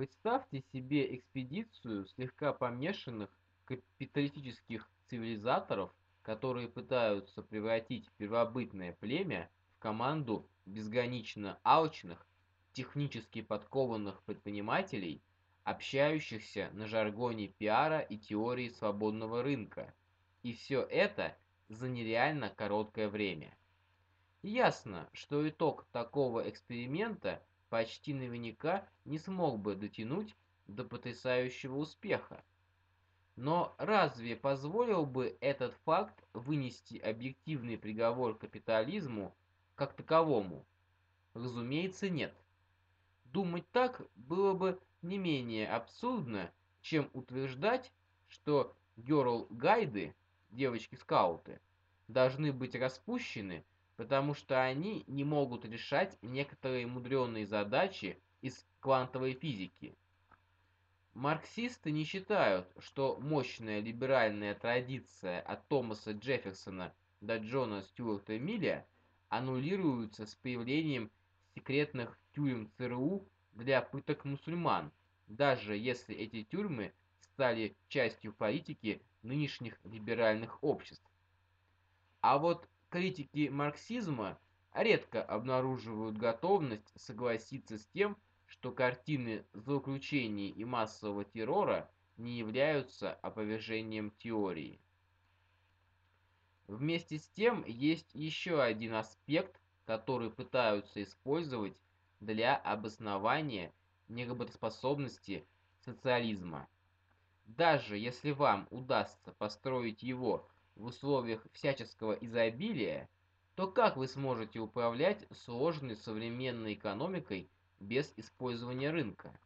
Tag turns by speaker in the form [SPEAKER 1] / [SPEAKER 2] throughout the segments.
[SPEAKER 1] Представьте себе экспедицию слегка помешанных капиталистических цивилизаторов, которые пытаются превратить первобытное племя в команду безгранично алчных, технически подкованных предпринимателей, общающихся на жаргоне пиара и теории свободного рынка. И все это за нереально короткое время. Ясно, что итог такого эксперимента почти наверняка не смог бы дотянуть до потрясающего успеха. Но разве позволил бы этот факт вынести объективный приговор капитализму как таковому? Разумеется, нет. Думать так было бы не менее абсурдно, чем утверждать, что герл-гайды, девочки-скауты, должны быть распущены, потому что они не могут решать некоторые мудреные задачи из квантовой физики. Марксисты не считают, что мощная либеральная традиция от Томаса Джефферсона до Джона Стюарта Милля аннулируется с появлением секретных тюрем ЦРУ для пыток мусульман, даже если эти тюрьмы стали частью политики нынешних либеральных обществ. А вот критики марксизма редко обнаруживают готовность согласиться с тем, что картины злоключений и массового террора не являются опровержением теории. Вместе с тем есть еще один аспект, который пытаются использовать для обоснования неработоспособности социализма. Даже если вам удастся построить его в условиях всяческого изобилия, то как вы сможете управлять сложной современной экономикой без использования рынка?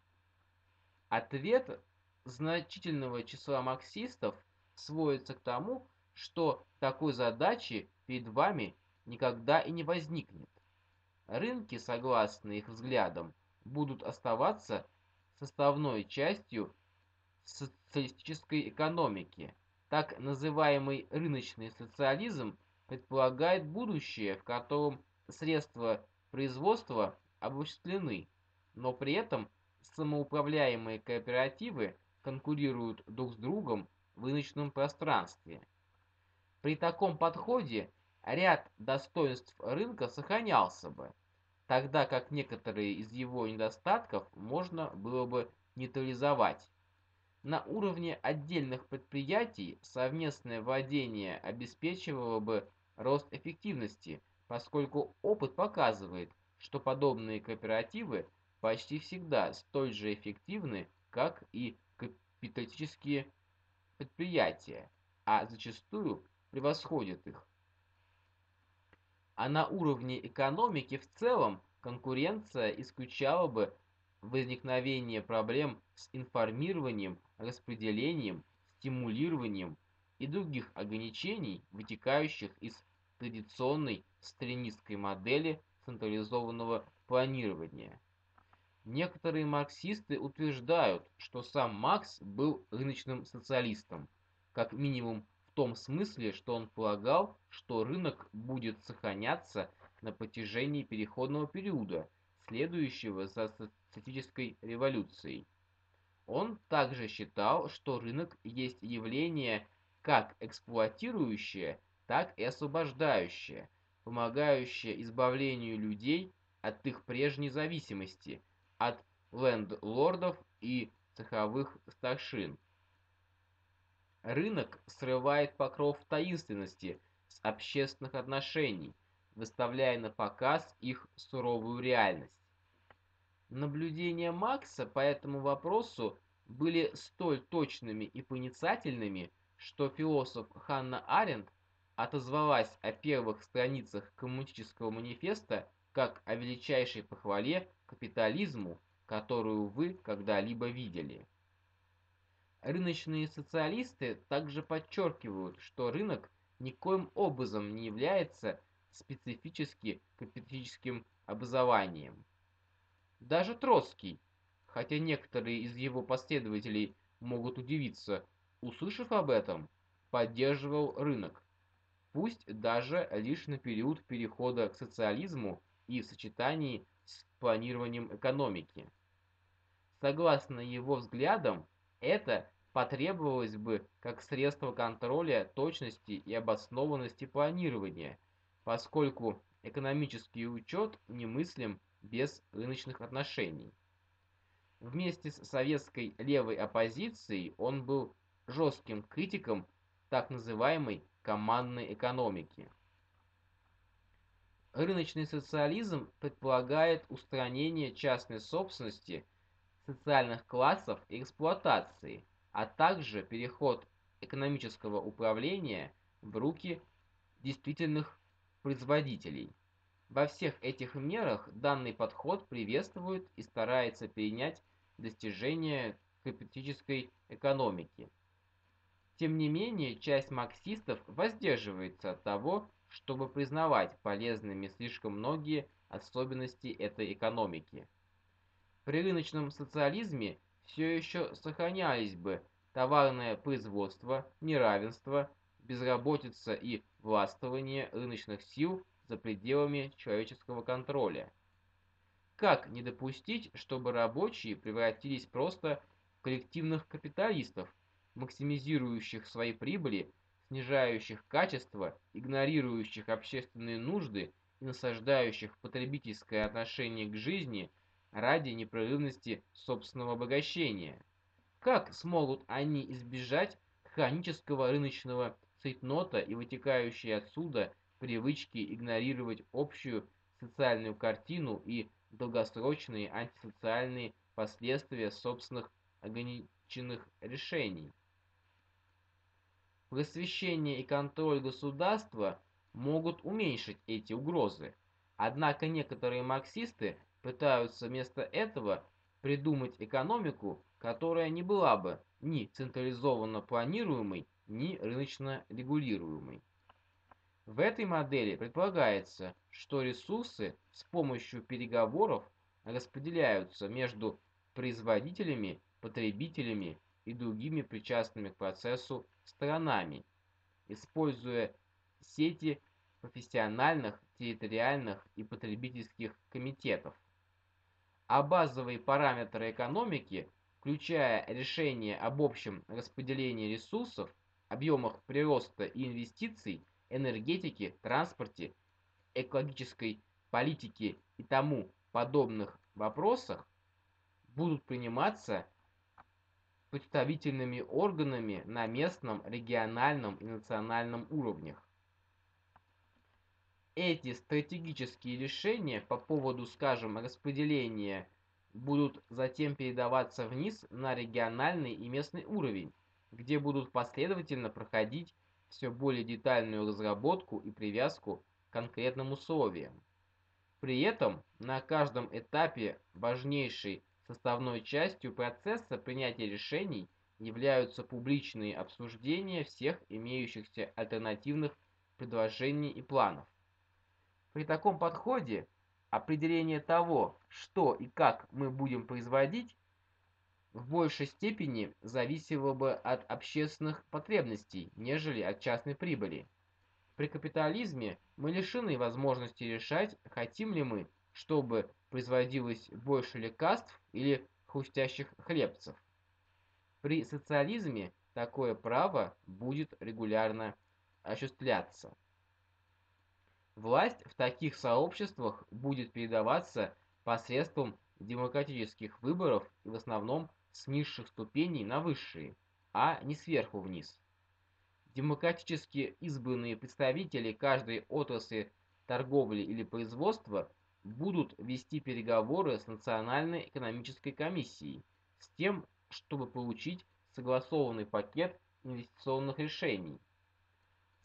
[SPEAKER 1] Ответ значительного числа марксистов сводится к тому, что такой задачи перед вами никогда и не возникнет. Рынки, согласно их взглядам, будут оставаться составной частью социалистической экономики. Так называемый рыночный социализм предполагает будущее, в котором средства производства обобщены, но при этом самоуправляемые кооперативы конкурируют друг с другом в рыночном пространстве. При таком подходе ряд достоинств рынка сохранялся бы, тогда как некоторые из его недостатков можно было бы нейтрализовать. На уровне отдельных предприятий совместное владение обеспечивало бы рост эффективности, поскольку опыт показывает, что подобные кооперативы почти всегда столь же эффективны, как и капиталистические предприятия, а зачастую превосходят их. А на уровне экономики в целом конкуренция исключала бы возникновение проблем с информированием, распределением, стимулированием и других ограничений, вытекающих из традиционной сталинистской модели централизованного планирования. Некоторые марксисты утверждают, что сам Маркс был рыночным социалистом, как минимум в том смысле, что он полагал, что рынок будет сохраняться на протяжении переходного периода, следующего за социалистической революцией. Он также считал, что рынок есть явление как эксплуатирующее, так и освобождающее, помогающее избавлению людей от их прежней зависимости, от лендлордов и цеховых старшин. Рынок срывает покров таинственности с общественных отношений, выставляя на показ их суровую реальность. Наблюдения Макса по этому вопросу были столь точными и проницательными, что философ Ханна Аренд отозвалась о первых страницах коммунистического манифеста как о величайшей похвале капитализму, которую вы когда-либо видели. Рыночные социалисты также подчеркивают, что рынок никоим образом не является специфически капиталистическим образованием. Даже Троцкий, хотя некоторые из его последователей могут удивиться, услышав об этом, поддерживал рынок, пусть даже лишь на период перехода к социализму и в сочетании с планированием экономики. Согласно его взглядам, это потребовалось бы как средство контроля точности и обоснованности планирования, поскольку экономический учет немыслим без рыночных отношений. Вместе с советской левой оппозицией он был жестким критиком так называемой командной экономики. Рыночный социализм предполагает устранение частной собственности, социальных классов и эксплуатации, а также переход экономического управления в руки действительных производителей. Во всех этих мерах данный подход приветствует и старается перенять достижения капиталистической экономики. Тем не менее, часть марксистов воздерживается от того, чтобы признавать полезными слишком многие особенности этой экономики. При рыночном социализме все еще сохранялись бы товарное производство, неравенство, безработица и властвование рыночных сил за пределами человеческого контроля. Как не допустить, чтобы рабочие превратились просто в коллективных капиталистов, максимизирующих свои прибыли, снижающих качество, игнорирующих общественные нужды и насаждающих потребительское отношение к жизни ради непрерывности собственного обогащения? Как смогут они избежать хронического рыночного цейтнота и вытекающей отсюда привычки игнорировать общую социальную картину и долгосрочные антисоциальные последствия собственных ограниченных решений. Просвещение и контроль государства могут уменьшить эти угрозы. Однако некоторые марксисты пытаются вместо этого придумать экономику, которая не была бы ни централизованно планируемой, ни рыночно регулируемой. В этой модели предполагается, что ресурсы с помощью переговоров распределяются между производителями, потребителями и другими причастными к процессу сторонами, используя сети профессиональных, территориальных и потребительских комитетов. А базовые параметры экономики, включая решение об общем распределении ресурсов, объемах прироста и инвестиций, энергетике, транспорте, экологической политике и тому подобных вопросах будут приниматься представительными органами на местном, региональном и национальном уровнях. Эти стратегические решения по поводу, скажем, распределения будут затем передаваться вниз на региональный и местный уровень, где будут последовательно проходить все более детальную разработку и привязку к конкретным условиям. При этом на каждом этапе важнейшей составной частью процесса принятия решений являются публичные обсуждения всех имеющихся альтернативных предложений и планов. При таком подходе определение того, что и как мы будем производить, в большей степени зависело бы от общественных потребностей, нежели от частной прибыли. При капитализме мы лишены возможности решать, хотим ли мы, чтобы производилось больше лекарств или хрустящих хлебцев. При социализме такое право будет регулярно осуществляться. Власть в таких сообществах будет передаваться посредством демократических выборов и в основном с низших ступеней на высшие, а не сверху вниз. Демократически избранные представители каждой отрасли торговли или производства будут вести переговоры с Национальной экономической комиссией с тем, чтобы получить согласованный пакет инвестиционных решений.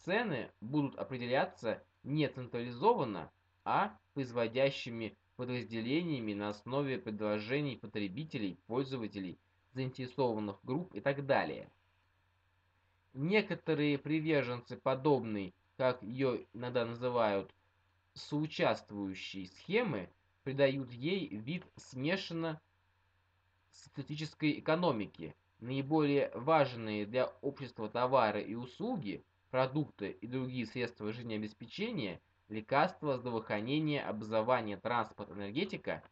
[SPEAKER 1] Цены будут определяться не централизованно, а производящими подразделениями на основе предложений потребителей, пользователей, заинтересованных групп и так далее. Некоторые приверженцы подобной, как ее иногда называют, соучаствующей схемы, придают ей вид смешанно социалистической экономики. Наиболее важные для общества товары и услуги, продукты и другие средства жизнеобеспечения – лекарства, здравоохранение, образование, транспорт, энергетика,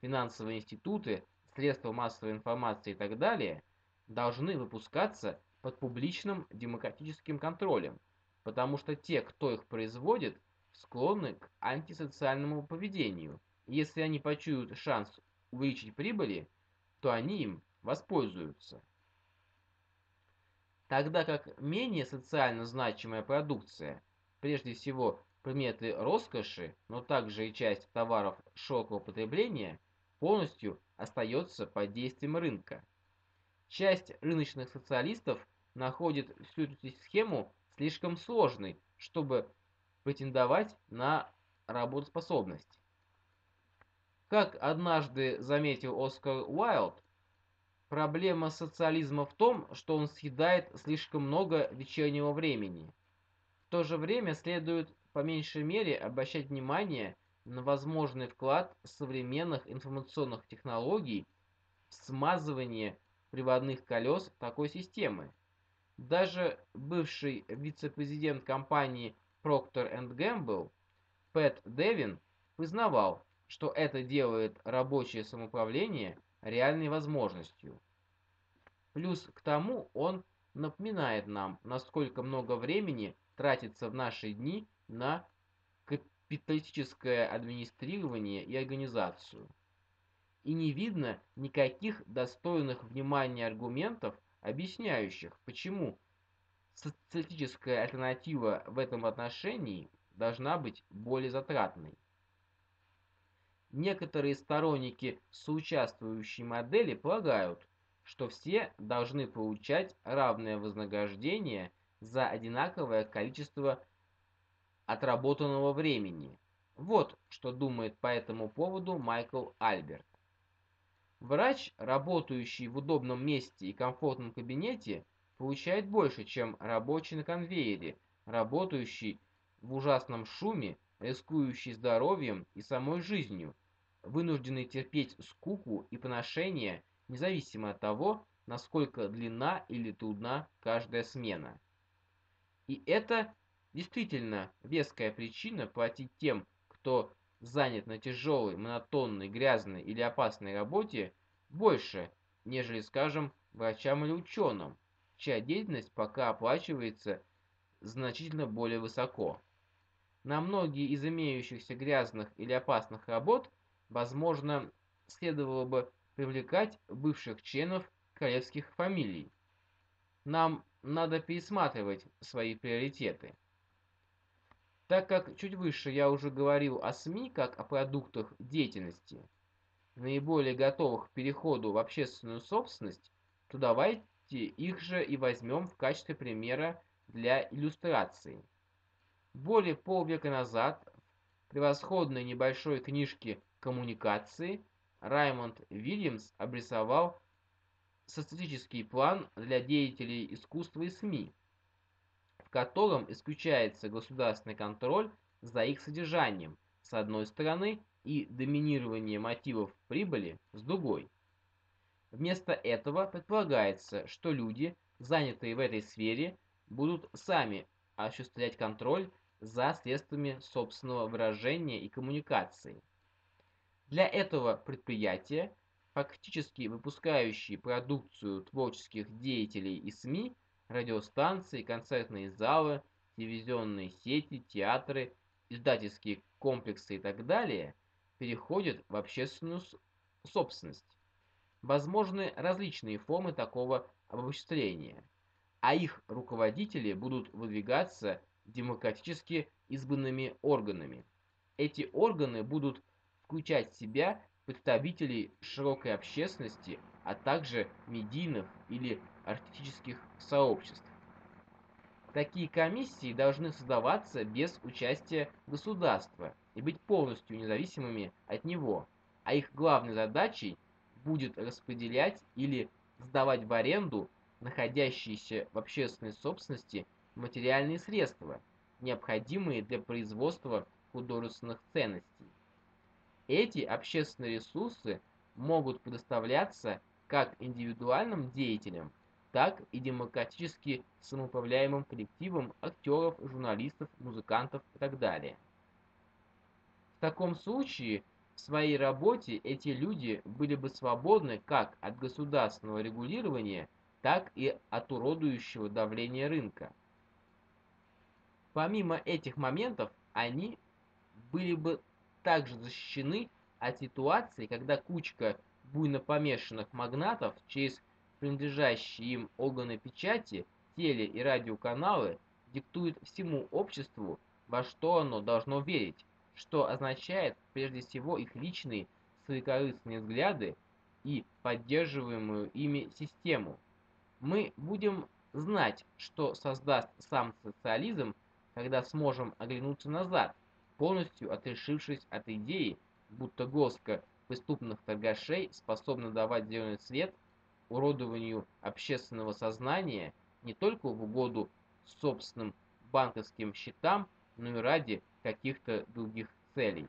[SPEAKER 1] финансовые институты, средства массовой информации и так далее, должны выпускаться под публичным демократическим контролем, потому что те, кто их производит, склонны к антисоциальному поведению. Если они почуют шанс увеличить прибыли, то они им воспользуются. Тогда как менее социально значимая продукция, прежде всего предметы роскоши, но также и часть товаров широкого потребления, полностью остается под действием рынка. Часть рыночных социалистов находит всю эту схему слишком сложной, чтобы претендовать на работоспособность. Как однажды заметил Оскар Уайлд, Проблема социализма в том, что он съедает слишком много вечернего времени. В то же время следует по меньшей мере обращать внимание на возможный вклад современных информационных технологий в смазывание приводных колес такой системы. Даже бывший вице-президент компании Procter Gamble Пэт Девин признавал, что это делает рабочее самоуправление – реальной возможностью. Плюс к тому он напоминает нам, насколько много времени тратится в наши дни на капиталистическое администрирование и организацию. И не видно никаких достойных внимания аргументов, объясняющих, почему социалистическая альтернатива в этом отношении должна быть более затратной. Некоторые сторонники соучаствующей модели полагают, что все должны получать равное вознаграждение за одинаковое количество отработанного времени. Вот что думает по этому поводу Майкл Альберт. Врач, работающий в удобном месте и комфортном кабинете, получает больше, чем рабочий на конвейере, работающий в ужасном шуме, рискующий здоровьем и самой жизнью, вынужденный терпеть скуку и поношение, независимо от того, насколько длинна или трудна каждая смена. И это действительно веская причина платить тем, кто занят на тяжелой, монотонной, грязной или опасной работе, больше, нежели, скажем, врачам или ученым, чья деятельность пока оплачивается значительно более высоко. На многие из имеющихся грязных или опасных работ Возможно, следовало бы привлекать бывших членов королевских фамилий. Нам надо пересматривать свои приоритеты. Так как чуть выше я уже говорил о СМИ как о продуктах деятельности, наиболее готовых к переходу в общественную собственность, то давайте их же и возьмем в качестве примера для иллюстрации. Более полвека назад в превосходной небольшой книжке коммуникации Раймонд Вильямс обрисовал статистический план для деятелей искусства и СМИ, в котором исключается государственный контроль за их содержанием с одной стороны и доминирование мотивов прибыли с другой. Вместо этого предполагается, что люди, занятые в этой сфере, будут сами осуществлять контроль за средствами собственного выражения и коммуникации. Для этого предприятия, фактически выпускающие продукцию творческих деятелей и СМИ, радиостанции, концертные залы, телевизионные сети, театры, издательские комплексы и так далее, переходят в общественную собственность. Возможны различные формы такого обобществления, а их руководители будут выдвигаться демократически избранными органами. Эти органы будут включать в себя представителей широкой общественности, а также медийных или артистических сообществ. Такие комиссии должны создаваться без участия государства и быть полностью независимыми от него, а их главной задачей будет распределять или сдавать в аренду находящиеся в общественной собственности материальные средства, необходимые для производства художественных ценностей. Эти общественные ресурсы могут предоставляться как индивидуальным деятелям, так и демократически самоуправляемым коллективам актеров, журналистов, музыкантов и так далее. В таком случае В своей работе эти люди были бы свободны как от государственного регулирования, так и от уродующего давления рынка. Помимо этих моментов, они были бы также защищены от ситуации, когда кучка буйно помешанных магнатов через принадлежащие им органы печати, теле- и радиоканалы диктует всему обществу, во что оно должно верить, что означает прежде всего их личные своекорыстные взгляды и поддерживаемую ими систему. Мы будем знать, что создаст сам социализм, когда сможем оглянуться назад, полностью отрешившись от идеи, будто горстка преступных торгашей способна давать зеленый свет уродованию общественного сознания не только в угоду собственным банковским счетам, но и ради каких-то других целей.